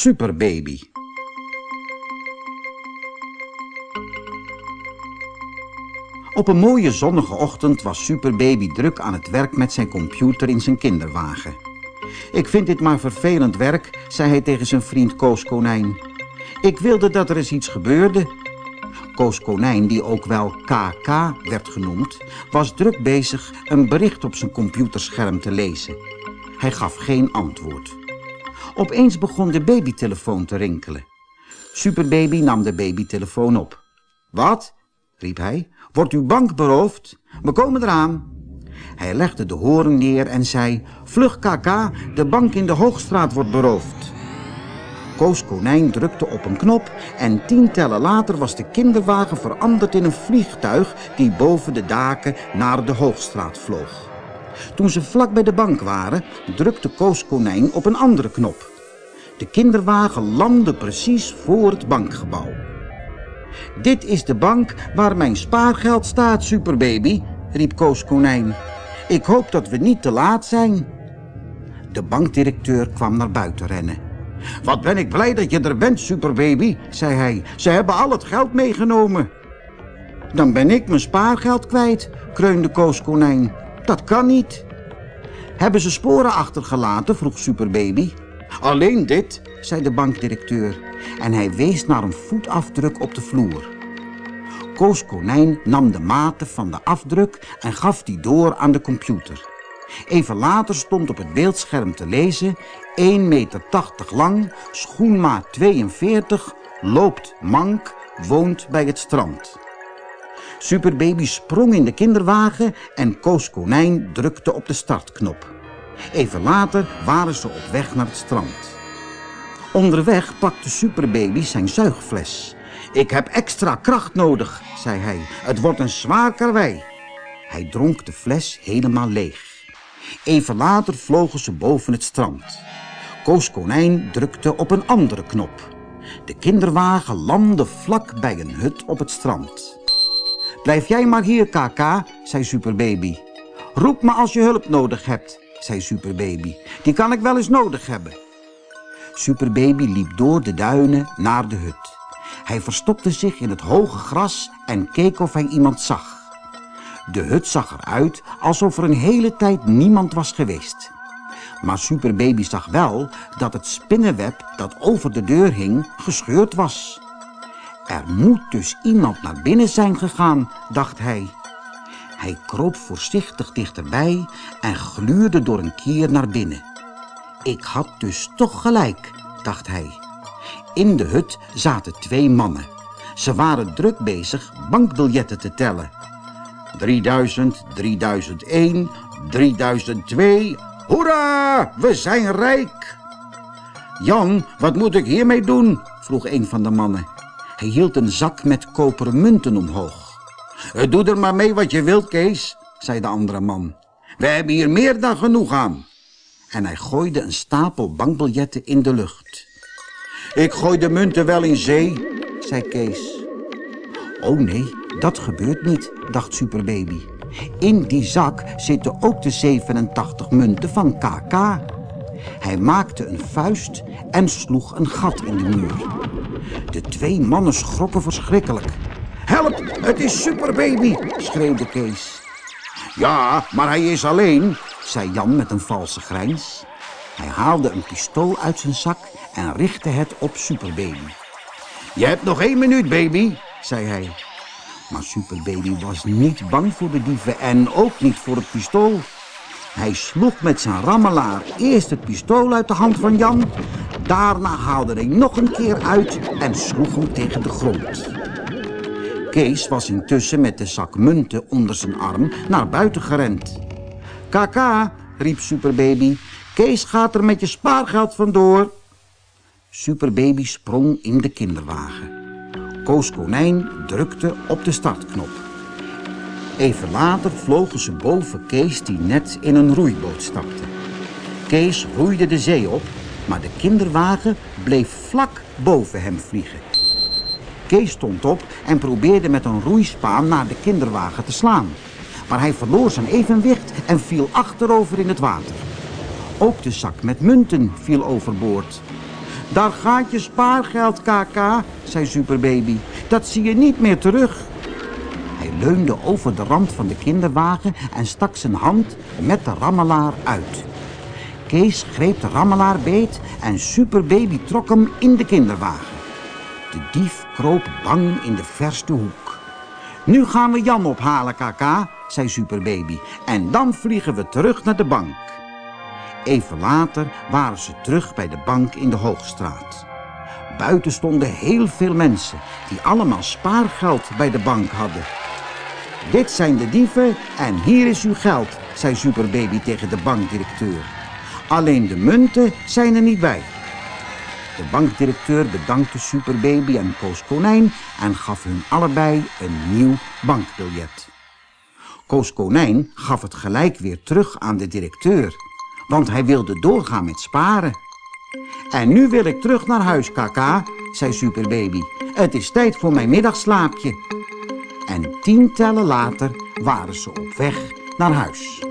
Superbaby. Op een mooie zonnige ochtend was Superbaby druk aan het werk met zijn computer in zijn kinderwagen. Ik vind dit maar vervelend werk, zei hij tegen zijn vriend Koos Konijn. Ik wilde dat er eens iets gebeurde. Koos Konijn, die ook wel KK werd genoemd, was druk bezig een bericht op zijn computerscherm te lezen. Hij gaf geen antwoord. Opeens begon de babytelefoon te rinkelen. Superbaby nam de babytelefoon op. Wat? riep hij. Wordt uw bank beroofd? We komen eraan. Hij legde de horen neer en zei... Vlug KK, de bank in de Hoogstraat wordt beroofd. Koos Konijn drukte op een knop en tien tellen later was de kinderwagen veranderd in een vliegtuig die boven de daken naar de Hoogstraat vloog. Toen ze vlak bij de bank waren, drukte Koos Konijn op een andere knop. De kinderwagen landde precies voor het bankgebouw. Dit is de bank waar mijn spaargeld staat, superbaby, riep Koos Konijn. Ik hoop dat we niet te laat zijn. De bankdirecteur kwam naar buiten rennen. Wat ben ik blij dat je er bent, superbaby, zei hij. Ze hebben al het geld meegenomen. Dan ben ik mijn spaargeld kwijt, kreunde Koos Konijn. Dat kan niet. Hebben ze sporen achtergelaten, vroeg superbaby. Alleen dit, zei de bankdirecteur. En hij wees naar een voetafdruk op de vloer. Koos Konijn nam de maten van de afdruk en gaf die door aan de computer. Even later stond op het beeldscherm te lezen... 1,80 meter lang, schoenmaat 42, loopt mank, woont bij het strand. Superbaby sprong in de kinderwagen en Koos Konijn drukte op de startknop. Even later waren ze op weg naar het strand. Onderweg pakte Superbaby zijn zuigfles. Ik heb extra kracht nodig, zei hij. Het wordt een zwaar karwei. Hij dronk de fles helemaal leeg. Even later vlogen ze boven het strand. Koos Konijn drukte op een andere knop. De kinderwagen landde vlak bij een hut op het strand. Blijf jij maar hier, KK, zei Superbaby. Roep me als je hulp nodig hebt, zei Superbaby. Die kan ik wel eens nodig hebben. Superbaby liep door de duinen naar de hut. Hij verstopte zich in het hoge gras en keek of hij iemand zag. De hut zag eruit alsof er een hele tijd niemand was geweest. Maar Superbaby zag wel dat het spinnenweb dat over de deur hing gescheurd was. Er moet dus iemand naar binnen zijn gegaan, dacht hij. Hij kroop voorzichtig dichterbij en gluurde door een kier naar binnen. Ik had dus toch gelijk, dacht hij. In de hut zaten twee mannen. Ze waren druk bezig bankbiljetten te tellen. 3000, 3001, 3002. Hoera, we zijn rijk! Jan, wat moet ik hiermee doen? vroeg een van de mannen. Hij hield een zak met koperen munten omhoog. Doe er maar mee wat je wilt, Kees, zei de andere man. We hebben hier meer dan genoeg aan. En hij gooide een stapel bankbiljetten in de lucht. Ik gooi de munten wel in zee, zei Kees. Oh nee, dat gebeurt niet, dacht Superbaby. In die zak zitten ook de 87 munten van KK. Hij maakte een vuist en sloeg een gat in de muur. De twee mannen schrokken verschrikkelijk. Help, het is Superbaby, schreeuwde Kees. Ja, maar hij is alleen, zei Jan met een valse grijns. Hij haalde een pistool uit zijn zak en richtte het op Superbaby. Je hebt nog één minuut, baby, zei hij. Maar Superbaby was niet bang voor de dieven en ook niet voor het pistool. Hij sloeg met zijn rammelaar eerst het pistool uit de hand van Jan. Daarna haalde hij nog een keer uit en sloeg hem tegen de grond. Kees was intussen met de zak munten onder zijn arm naar buiten gerend. Kaka, riep Superbaby, Kees gaat er met je spaargeld vandoor. Superbaby sprong in de kinderwagen. Koos Konijn drukte op de startknop. Even later vlogen ze boven Kees die net in een roeiboot stapte. Kees roeide de zee op, maar de kinderwagen bleef vlak boven hem vliegen. Kees stond op en probeerde met een roeispaan naar de kinderwagen te slaan. Maar hij verloor zijn evenwicht en viel achterover in het water. Ook de zak met munten viel overboord. Daar gaat je spaargeld, KK, zei Superbaby. Dat zie je niet meer terug. Leunde over de rand van de kinderwagen en stak zijn hand met de rammelaar uit. Kees greep de rammelaar beet en Superbaby trok hem in de kinderwagen. De dief kroop bang in de verste hoek. Nu gaan we Jan ophalen, KK, zei Superbaby. En dan vliegen we terug naar de bank. Even later waren ze terug bij de bank in de Hoogstraat. Buiten stonden heel veel mensen die allemaal spaargeld bij de bank hadden. Dit zijn de dieven en hier is uw geld, zei Superbaby tegen de bankdirecteur. Alleen de munten zijn er niet bij. De bankdirecteur bedankte Superbaby en Koos Konijn en gaf hun allebei een nieuw bankbiljet. Koos Konijn gaf het gelijk weer terug aan de directeur, want hij wilde doorgaan met sparen. En nu wil ik terug naar huis, kaka, zei Superbaby. Het is tijd voor mijn middagslaapje. En tien tellen later waren ze op weg naar huis.